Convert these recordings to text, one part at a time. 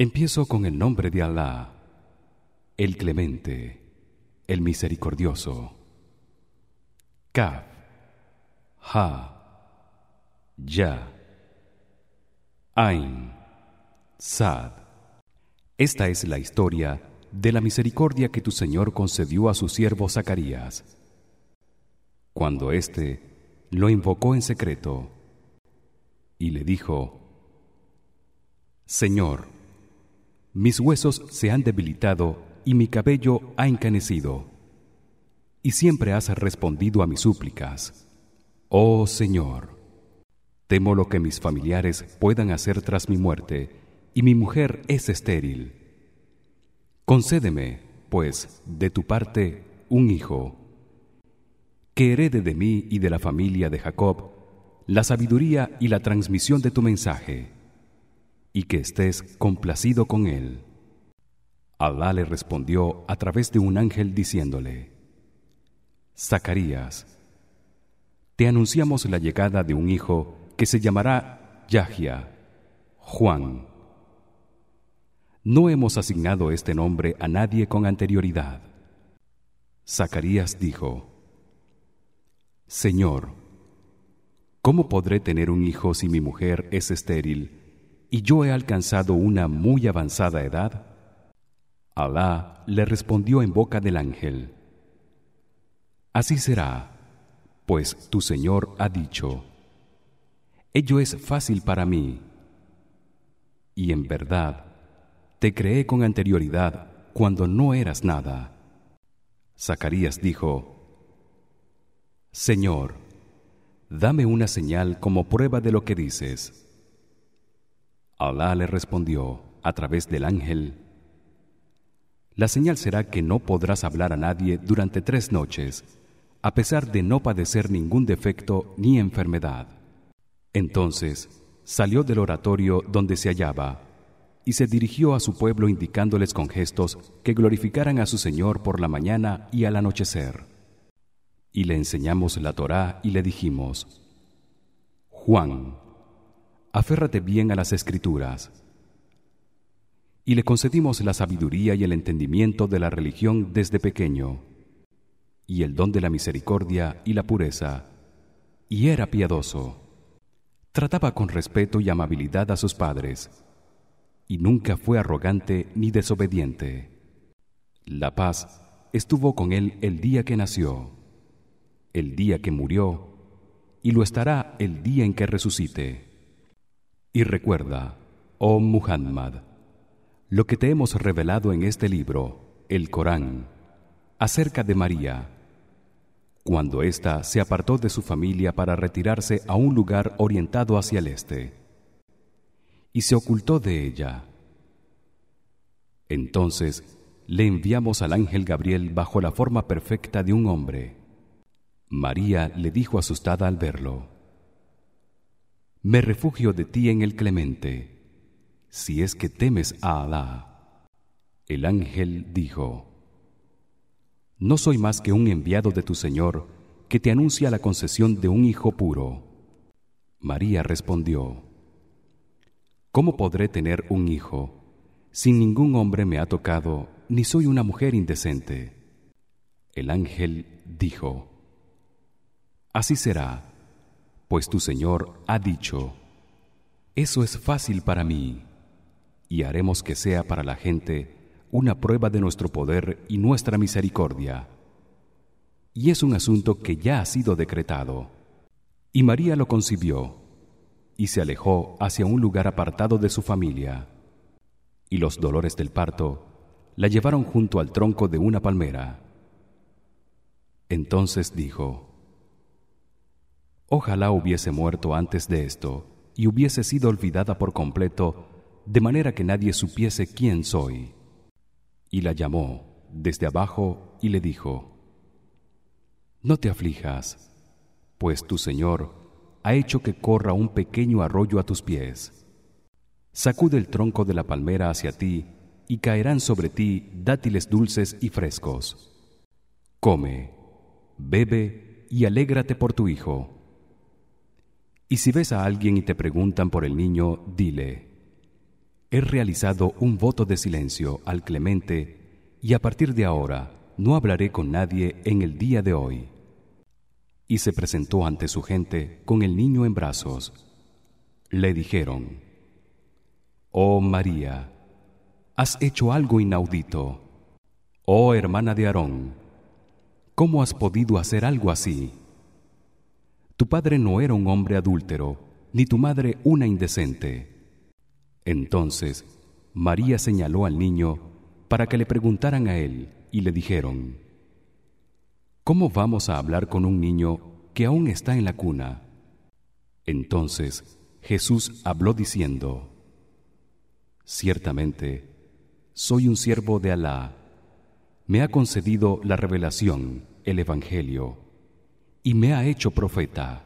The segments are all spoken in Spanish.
Empiezo con el nombre de Alá, el Clemente, el Misericordioso. Kaf, Ha, Ya, Ain, Sad. Esta es la historia de la misericordia que tu Señor concedió a su siervo Zacarías. Cuando éste lo invocó en secreto y le dijo: Señor, mis huesos se han debilitado y mi cabello ha encanecido. Y siempre has respondido a mis súplicas. Oh señor temo lo que mis familiares puedan hacer tras mi muerte y mi mujer es estéril. Concédeme pues de tu parte un hijo que herede de mí y de la familia de Jacob la sabiduría y la transmisión de tu mensaje y que estés complacido con él. Alá le respondió a través de un ángel diciéndole: Zacarías, te anunciamos la llegada de un hijo que se llamará Yahya, Juan. No hemos asignado este nombre a nadie con anterioridad. Zacarías dijo: Señor, ¿cómo podré tener un hijo si mi mujer es estéril? Y yo he alcanzado una muy avanzada edad Alá le respondió en boca del ángel Así será pues tu Señor ha dicho Ello es fácil para mí. Y en verdad te creé con anterioridad cuando no eras nada. Zacarías dijo Señor dame una señal como prueba de lo que dices Alá le respondió a través del ángel La señal será que no podrás hablar a nadie durante tres noches a pesar de no padecer ningún defecto ni enfermedad. Entonces salió del oratorio donde se hallaba y se dirigió a su pueblo indicándoles con gestos que glorificaran a su Señor por la mañana y al anochecer. Y le enseñamos la Torá y le dijimos Juan aférrate bien a las escrituras. Y le concedimos la sabiduría y el entendimiento de la religión desde pequeño y el don de la misericordia y la pureza y era piadoso. Trataba con respeto y amabilidad a sus padres y nunca fue arrogante ni desobediente. La paz estuvo con él el día que nació el día que murió y lo estará el día en que resucite y recuerda, oh Muhammad, lo que te hemos revelado en este libro, el Corán, acerca de María, cuando ésta se apartó de su familia para retirarse a un lugar orientado hacia el este, y se ocultó de ella. Entonces le enviamos al ángel Gabriel bajo la forma perfecta de un hombre. María le dijo asustada al verlo: me refugio de ti en el Clemente si es que temes a Alá. El ángel dijo no soy más que un enviado de tu Señor que te anuncia la concesión de un hijo puro. María respondió ¿Cómo podré tener un hijo si ningún hombre me ha tocado ni soy una mujer indecente? El ángel dijo Así será pues tu Señor ha dicho eso es fácil para mí y haremos que sea para la gente una prueba de nuestro poder y nuestra misericordia. Y es un asunto que ya ha sido decretado. Y María lo concibió y se alejó hacia un lugar apartado de su familia. Y los dolores del parto la llevaron junto al tronco de una palmera. Entonces dijo Ojalá hubiese muerto antes de esto y hubiese sido olvidada por completo, de manera que nadie supiese quién soy. Y la llamó desde abajo y le dijo: No te aflijas, pues tu Señor ha hecho que corra un pequeño arroyo a tus pies. Sacude el tronco de la palmera hacia ti y caerán sobre ti dátiles dulces y frescos. Come, bebe y alégrate por tu hijo. Y si ves a alguien y te preguntan por el niño, dile: he realizado un voto de silencio al Clemente y a partir de ahora no hablaré con nadie en el día de hoy. Y se presentó ante su gente con el niño en brazos. Le dijeron Oh María has hecho algo inaudito. Oh hermana de Aarón ¿cómo has podido hacer algo así? Tu padre no era un hombre adúltero ni tu madre una indecente entonces María señaló al niño para que le preguntaran a él y le dijeron ¿Cómo vamos a hablar con un niño que aún está en la cuna? Entonces Jesús habló diciendo: Ciertamente soy un siervo de Alá. Me ha concedido la revelación, el evangelio, y me ha hecho profeta.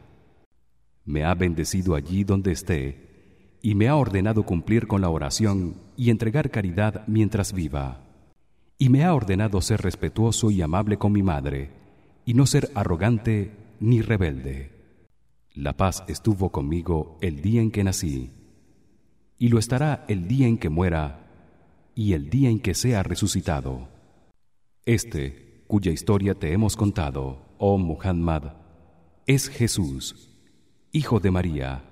Me ha bendecido allí donde esté y me ha ordenado cumplir con la oración y entregar caridad mientras viva. Y me ha ordenado ser respetuoso y amable con mi madre y no ser arrogante ni rebelde. La paz estuvo conmigo el día en que nací y lo estará el día en que muera y el día en que sea resucitado. Este, cuya historia te hemos contado, oh Muhammad, es Jesús, hijo de María.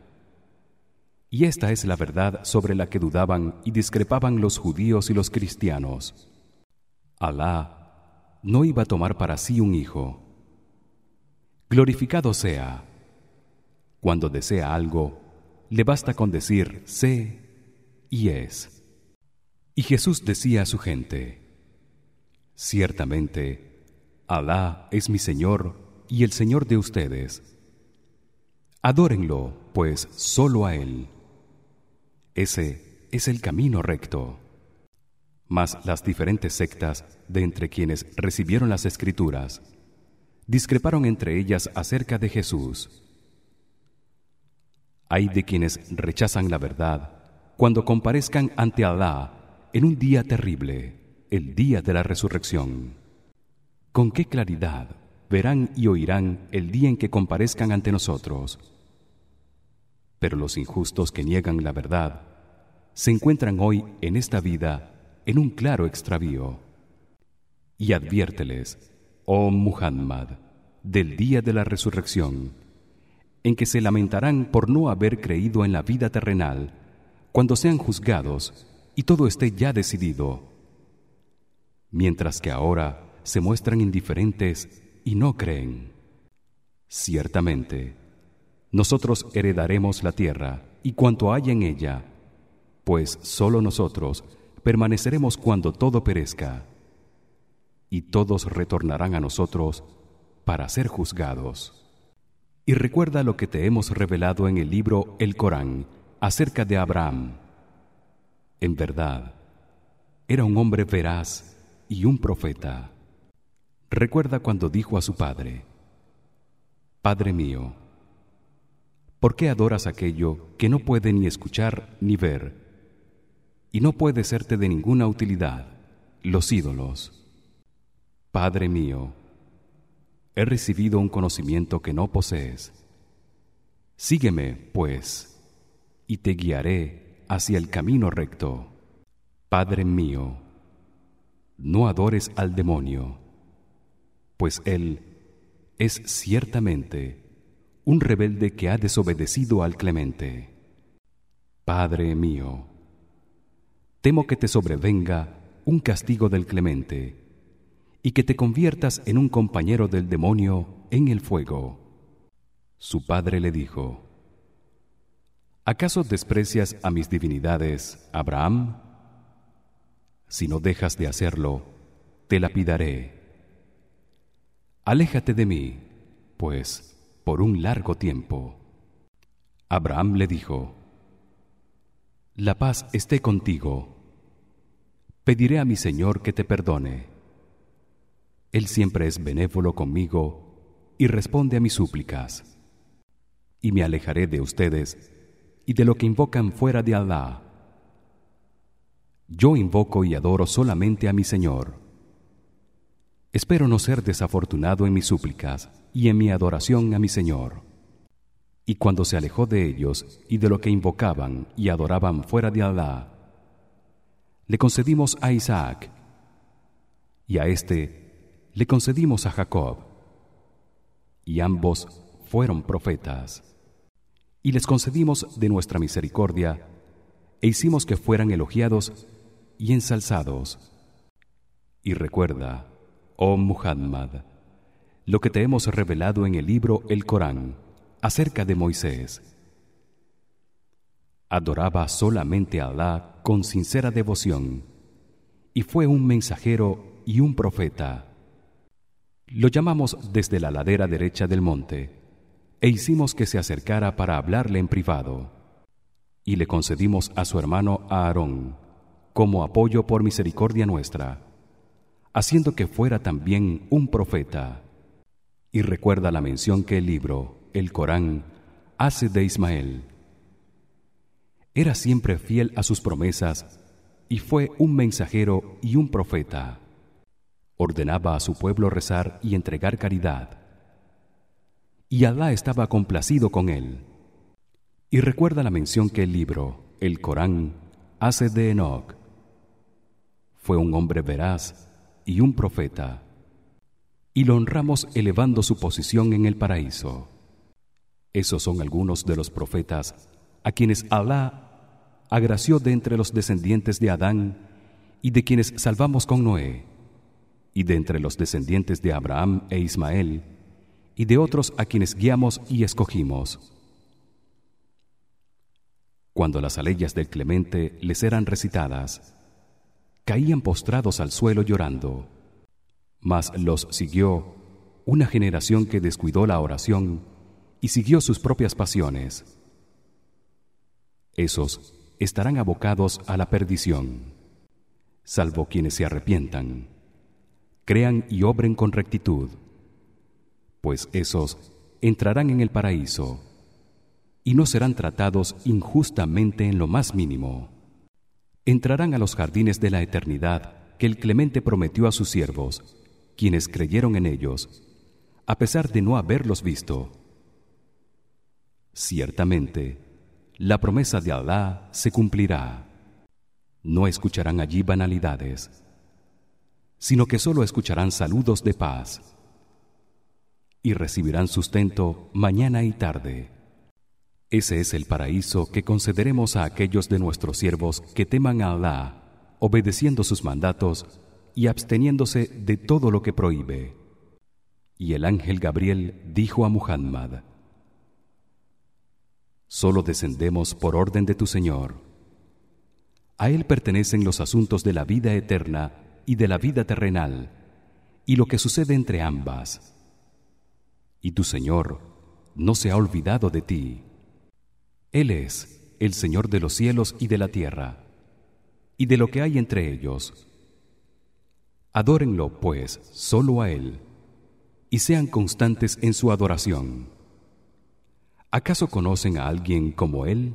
Y esta es la verdad sobre la que dudaban y discrepaban los judíos y los cristianos. Alá no iba a tomar para sí un hijo. Glorificado sea. Cuando desea algo, le basta con decir sé y es. Y Jesús decía a su gente: Ciertamente, Alá es mi Señor y el Señor de ustedes. Adórenlo, pues solo a él. Ese es el camino recto mas las diferentes sectas de entre quienes recibieron las escrituras discreparon entre ellas acerca de Jesús. Hay de quienes rechazan la verdad cuando comparezcan ante Alá en un día terrible, el día de la resurrección. Con qué claridad verán y oirán el día en que comparezcan ante nosotros. Pero los injustos que niegan la verdad se encuentran hoy en esta vida en un claro extravío y adviérteles oh Muhammad del día de la resurrección en que se lamentarán por no haber creído en la vida terrenal cuando sean juzgados y todo esté ya decidido mientras que ahora se muestran indiferentes y no creen ciertamente nosotros heredaremos la tierra y cuanto haya en ella pues solo nosotros permaneceremos cuando todo perezca y todos retornarán a nosotros para ser juzgados. Y recuerda lo que te hemos revelado en el libro El Corán acerca de Abraham. En verdad, era un hombre veraz y un profeta. Recuerda cuando dijo a su padre: Padre mío, ¿por qué adoras aquello que no puede ni escuchar ni ver? y no puede serte de ninguna utilidad los ídolos. Padre mío he recibido un conocimiento que no posees. Sígueme pues y te guiaré hacia el camino recto. Padre mío no adores al demonio pues él es ciertamente un rebelde que ha desobedecido al clemente Padre mío temo que te sobrevenga un castigo del clemente y que te conviertas en un compañero del demonio en el fuego su padre le dijo ¿Acaso desprecias a mis divinidades, Abraham? Si no dejas de hacerlo, te lapidaré. Aléjate de mí, pues, por un largo tiempo. Abraham le dijo: la paz esté contigo. Pediré a mi Señor que te perdone. Él siempre es benévolo conmigo y responde a mis súplicas. Y me alejaré de ustedes y de lo que invocan fuera de Alá. Yo invoco y adoro solamente a mi Señor. Espero no ser desafortunado en mis súplicas y en mi adoración a mi Señor. Y cuando se alejó de ellos y de lo que invocaban y adoraban fuera de Alá le concedimos a Isaac y a este le concedimos a Jacob y ambos fueron profetas. Y les concedimos de nuestra misericordia e hicimos que fueran elogiados y ensalzados. Y recuerda oh Muhammad lo que te hemos revelado en el libro el Corán acerca de Moisés. Adoraba solamente a Allah con sincera devoción y fue un mensajero y un profeta. Lo llamamos desde la ladera derecha del monte e hicimos que se acercara para hablarle en privado. Y le concedimos a su hermano Aarón como apoyo por misericordia nuestra haciendo que fuera también un profeta. Y recuerda la mención que el libro el Corán hace de Ismael. Era siempre fiel a sus promesas y fue un mensajero y un profeta. Ordenaba a su pueblo rezar y entregar caridad. Y Alá estaba complacido con él. Y recuerda la mención que el libro el Corán hace de Enoch. Fue un hombre veraz y un profeta y lo honramos elevando su posición en el paraíso. Esos son algunos de los profetas a quienes Alá agració de entre los descendientes de Adán y de quienes salvamos con Noé y de entre los descendientes de Abraham e Ismael y de otros a quienes guiamos y escogimos. Cuando las aleyas del Clemente les eran recitadas caían postrados al suelo llorando. Mas los siguió una generación que descuidó la oración y siguió sus propias pasiones. Esos estarán abocados a la perdición salvo quienes se arrepientan crean y obren con rectitud pues esos entrarán en el paraíso y no serán tratados injustamente en lo más mínimo entrarán a los jardines de la eternidad que el clemente prometió a sus siervos quienes creyeron en ellos a pesar de no haberlos visto. Ciertamente la promesa de Alá se cumplirá. No escucharán allí banalidades sino que solo escucharán saludos de paz y recibirán sustento mañana y tarde ese es el paraíso que concederemos a aquellos de nuestros siervos que teman a Alá obedeciendo sus mandatos y absteniéndose de todo lo que prohíbe y el ángel Gabriel dijo a Muhammad Solo descendemos por orden de tu Señor. A él pertenecen los asuntos de la vida eterna y de la vida terrenal y lo que sucede entre ambas. Y tu Señor no se ha olvidado de ti. Él es el Señor de los cielos y de la tierra y de lo que hay entre ellos. Adórenlo pues solo a él y sean constantes en su adoración. ¿Acaso conocen a alguien como él?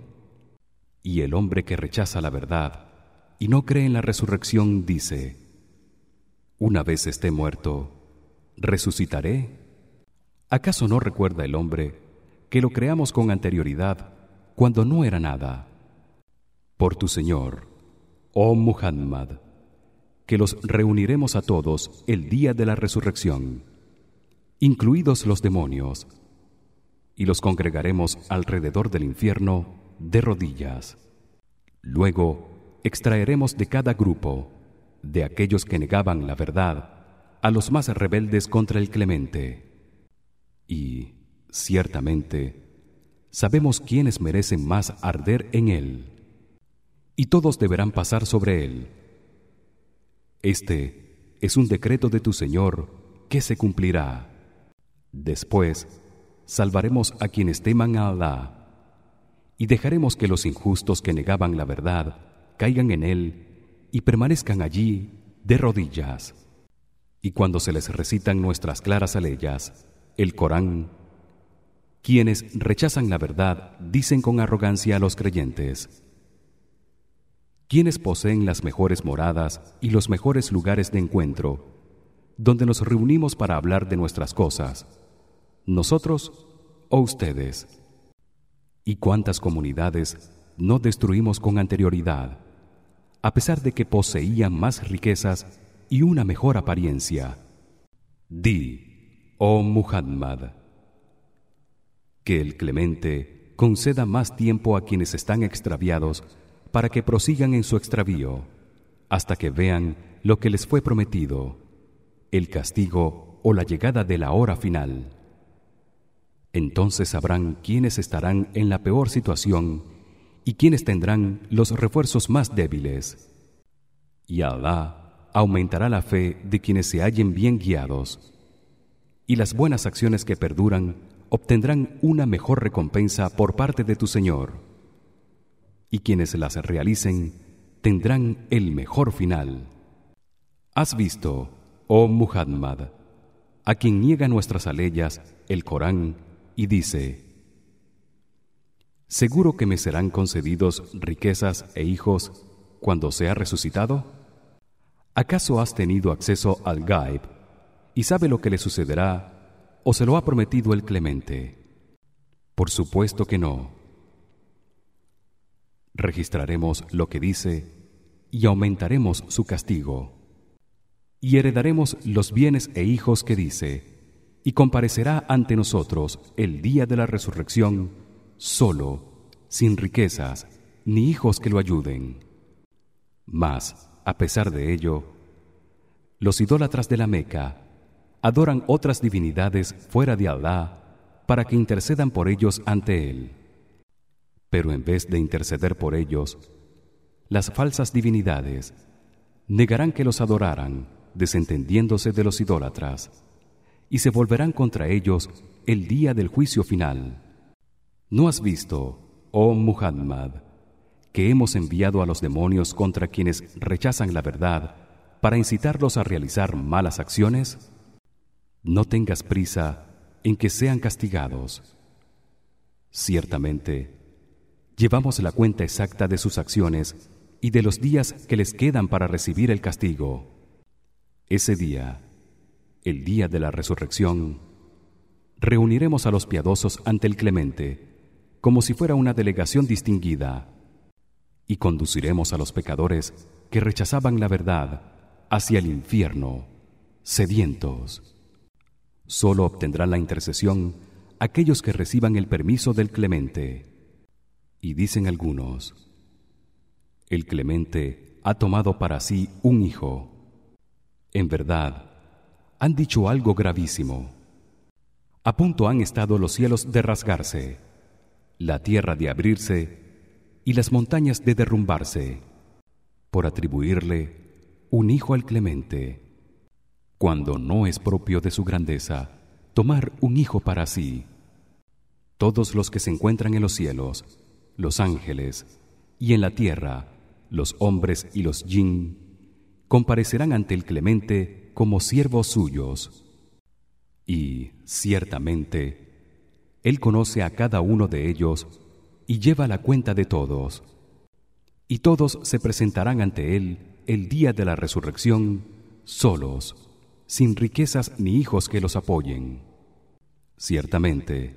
Y el hombre que rechaza la verdad y no cree en la resurrección dice: Una vez esté muerto, resucitaré. ¿Acaso no recuerda el hombre que lo creamos con anterioridad cuando no era nada? Por tu Señor, oh Muhammad, que los reuniremos a todos el día de la resurrección, incluidos los demonios y los congregaremos alrededor del infierno de rodillas. Luego extraeremos de cada grupo de aquellos que negaban la verdad a los más rebeldes contra el clemente. Y ciertamente sabemos quiénes merecen más arder en él y todos deberán pasar sobre él. Este es un decreto de tu Señor que se cumplirá. Después salvaremos a quienes teman a Alá y dejaremos que los injustos que negaban la verdad caigan en él y permanezcan allí de rodillas. Y cuando se les recitan nuestras claras aleyas, el Corán, quienes rechazan la verdad dicen con arrogancia a los creyentes: quienes poseen las mejores moradas y los mejores lugares de encuentro, donde nos reunimos para hablar de nuestras cosas nosotros o ustedes y cuántas comunidades no destruimos con anterioridad a pesar de que poseían más riquezas y una mejor apariencia di oh Muhammad que el clemente conceda más tiempo a quienes están extraviados para que prosigan en su extravío hasta que vean lo que les fue prometido el castigo o la llegada de la hora final. Entonces sabrán quiénes estarán en la peor situación y quiénes tendrán los refuerzos más débiles. Y Allah aumentará la fe de quienes se hallen bien guiados y las buenas acciones que perduran obtendrán una mejor recompensa por parte de tu Señor. Y quienes las realicen tendrán el mejor final. Has visto oh Muhammad a quien niega nuestras aleyas el Corán y dice ¿Seguro que me serán concedidos riquezas e hijos cuando sea resucitado? ¿Acaso has tenido acceso al Gaib y sabe lo que le sucederá o se lo ha prometido el Clemente? Por supuesto que no. Registraremos lo que dice y aumentaremos su castigo. Y heredaremos los bienes e hijos que dice, y comparecerá ante nosotros el día de la resurrección solo, sin riquezas ni hijos que lo ayuden. Mas, a pesar de ello, los idólatras de la Meca adoran otras divinidades fuera de Allah para que intercedan por ellos ante él. Pero en vez de interceder por ellos, las falsas divinidades negarán que los adoraran, desentendiéndose de los idólatras, y se volverán contra ellos el día del juicio final. ¿No has visto, oh Muhammad, que hemos enviado a los demonios contra quienes rechazan la verdad para incitarlos a realizar malas acciones? No tengas prisa en que sean castigados. Ciertamente, llevamos la cuenta exacta de sus acciones y de los días que les quedan para recibir el castigo. Ese día, el día de la resurrección, reuniremos a los piadosos ante el Clemente como si fuera una delegación distinguida y conduciremos a los pecadores que rechazaban la verdad hacia el infierno sedientos solo obtendrán la intercesión aquellos que reciban el permiso del Clemente. Y dicen algunos el Clemente ha tomado para sí un hijo. En verdad han dicho algo gravísimo. A punto han estado los cielos de rasgarse la tierra de abrirse y las montañas de derrumbarse por atribuirle un hijo al clemente cuando no es propio de su grandeza tomar un hijo para sí. Todos los que se encuentran en los cielos los ángeles y en la tierra los hombres y los jin comparecerán ante el clemente como siervos suyos. Y ciertamente él conoce a cada uno de ellos y lleva la cuenta de todos. Y todos se presentarán ante él el día de la resurrección solos, sin riquezas ni hijos que los apoyen. Ciertamente,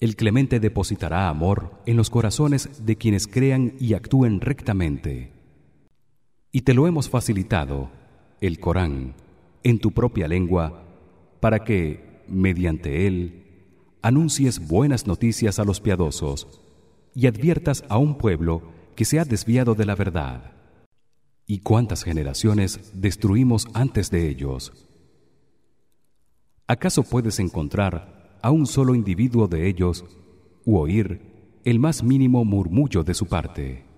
el Clemente depositará amor en los corazones de quienes crean y actúen rectamente. Y te lo hemos facilitado, el Corán, en tu propia lengua, para que, mediante él, anuncies buenas noticias a los piadosos y adviertas a un pueblo que se ha desviado de la verdad. ¿Y cuántas generaciones destruimos antes de ellos? ¿Acaso puedes encontrar a un solo individuo de ellos u oír el más mínimo murmullo de su parte?